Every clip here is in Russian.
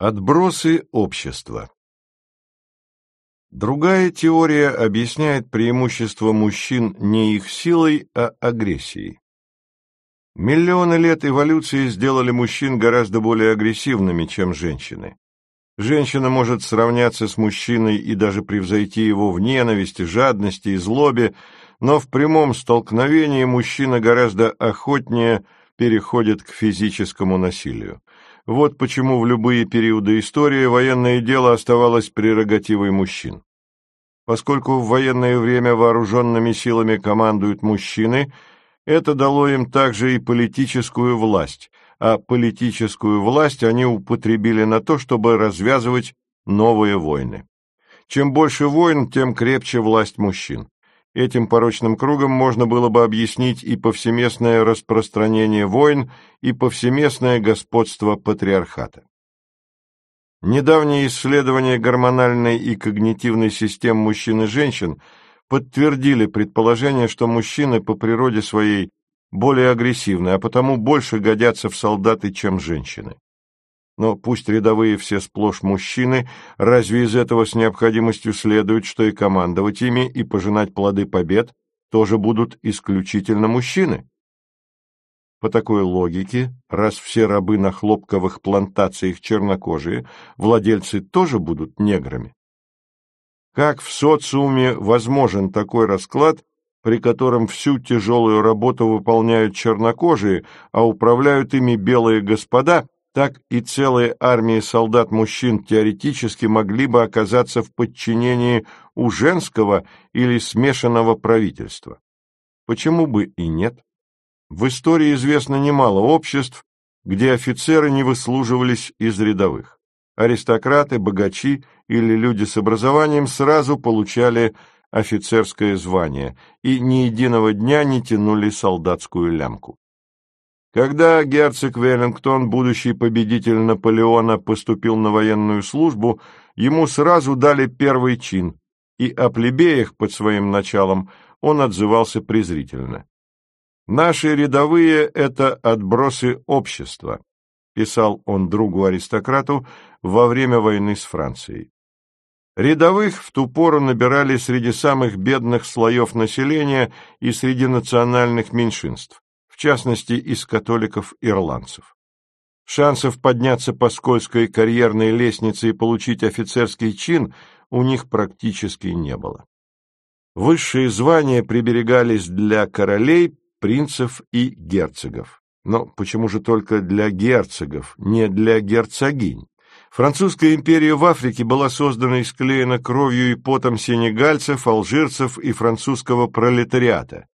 Отбросы общества Другая теория объясняет преимущество мужчин не их силой, а агрессией. Миллионы лет эволюции сделали мужчин гораздо более агрессивными, чем женщины. Женщина может сравняться с мужчиной и даже превзойти его в ненависти, жадности и злобе, но в прямом столкновении мужчина гораздо охотнее переходит к физическому насилию. Вот почему в любые периоды истории военное дело оставалось прерогативой мужчин. Поскольку в военное время вооруженными силами командуют мужчины, это дало им также и политическую власть, а политическую власть они употребили на то, чтобы развязывать новые войны. Чем больше войн, тем крепче власть мужчин. Этим порочным кругом можно было бы объяснить и повсеместное распространение войн, и повсеместное господство патриархата. Недавние исследования гормональной и когнитивной систем мужчин и женщин подтвердили предположение, что мужчины по природе своей более агрессивны, а потому больше годятся в солдаты, чем женщины. Но пусть рядовые все сплошь мужчины, разве из этого с необходимостью следует, что и командовать ими, и пожинать плоды побед тоже будут исключительно мужчины? По такой логике, раз все рабы на хлопковых плантациях чернокожие, владельцы тоже будут неграми. Как в социуме возможен такой расклад, при котором всю тяжелую работу выполняют чернокожие, а управляют ими белые господа, так и целые армии солдат-мужчин теоретически могли бы оказаться в подчинении у женского или смешанного правительства. Почему бы и нет? В истории известно немало обществ, где офицеры не выслуживались из рядовых. Аристократы, богачи или люди с образованием сразу получали офицерское звание и ни единого дня не тянули солдатскую лямку. Когда герцог Веллингтон, будущий победитель Наполеона, поступил на военную службу, ему сразу дали первый чин, и о плебеях под своим началом он отзывался презрительно. «Наши рядовые — это отбросы общества», — писал он другу-аристократу во время войны с Францией. Рядовых в ту пору набирали среди самых бедных слоев населения и среди национальных меньшинств частности из католиков-ирландцев. Шансов подняться по скользкой карьерной лестнице и получить офицерский чин у них практически не было. Высшие звания приберегались для королей, принцев и герцогов. Но почему же только для герцогов, не для герцогинь? Французская империя в Африке была создана и склеена кровью и потом сенегальцев, алжирцев и французского пролетариата.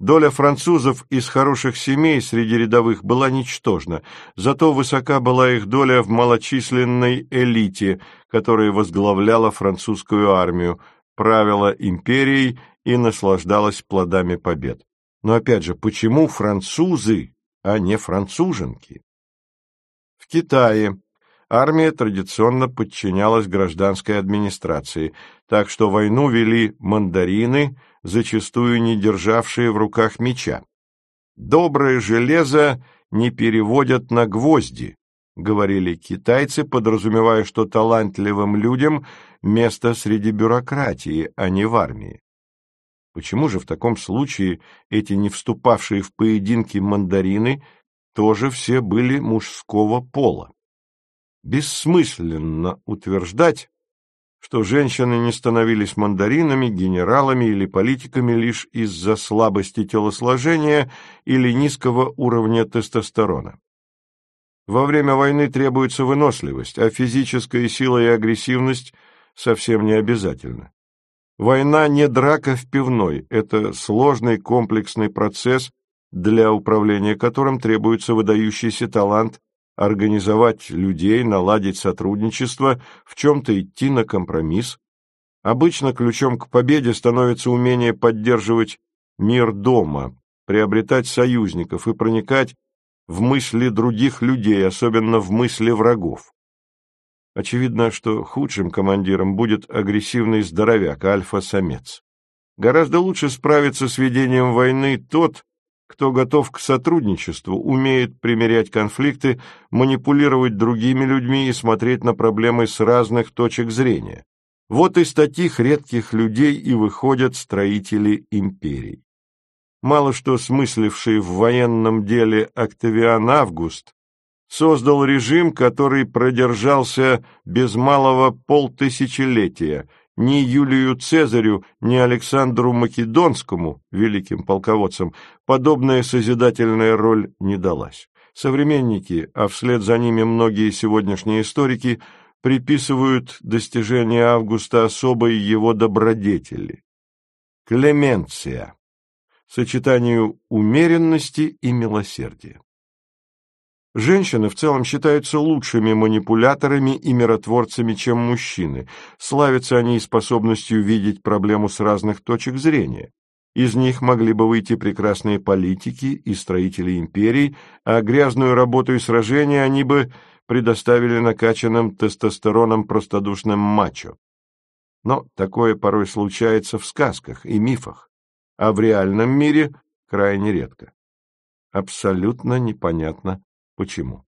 Доля французов из хороших семей среди рядовых была ничтожна, зато высока была их доля в малочисленной элите, которая возглавляла французскую армию, правила империей и наслаждалась плодами побед. Но опять же, почему французы, а не француженки? В Китае армия традиционно подчинялась гражданской администрации, так что войну вели мандарины – зачастую не державшие в руках меча. «Доброе железо не переводят на гвозди», — говорили китайцы, подразумевая, что талантливым людям место среди бюрократии, а не в армии. Почему же в таком случае эти не вступавшие в поединки мандарины тоже все были мужского пола? Бессмысленно утверждать, что женщины не становились мандаринами, генералами или политиками лишь из-за слабости телосложения или низкого уровня тестостерона. Во время войны требуется выносливость, а физическая сила и агрессивность совсем не обязательно. Война не драка в пивной, это сложный комплексный процесс, для управления которым требуется выдающийся талант организовать людей, наладить сотрудничество, в чем-то идти на компромисс. Обычно ключом к победе становится умение поддерживать мир дома, приобретать союзников и проникать в мысли других людей, особенно в мысли врагов. Очевидно, что худшим командиром будет агрессивный здоровяк, альфа-самец. Гораздо лучше справиться с ведением войны тот, кто готов к сотрудничеству, умеет примерять конфликты, манипулировать другими людьми и смотреть на проблемы с разных точек зрения. Вот из таких редких людей и выходят строители империй. Мало что смысливший в военном деле Октавиан Август создал режим, который продержался без малого полтысячелетия – ни Юлию Цезарю, ни Александру Македонскому, великим полководцам, подобная созидательная роль не далась. Современники, а вслед за ними многие сегодняшние историки, приписывают достижения Августа особой его добродетели. Клеменция. Сочетанию умеренности и милосердия. Женщины в целом считаются лучшими манипуляторами и миротворцами, чем мужчины. Славятся они способностью видеть проблему с разных точек зрения. Из них могли бы выйти прекрасные политики и строители империй, а грязную работу и сражения они бы предоставили накачанным тестостероном простодушным мачо. Но такое порой случается в сказках и мифах, а в реальном мире крайне редко. Абсолютно непонятно, Почему?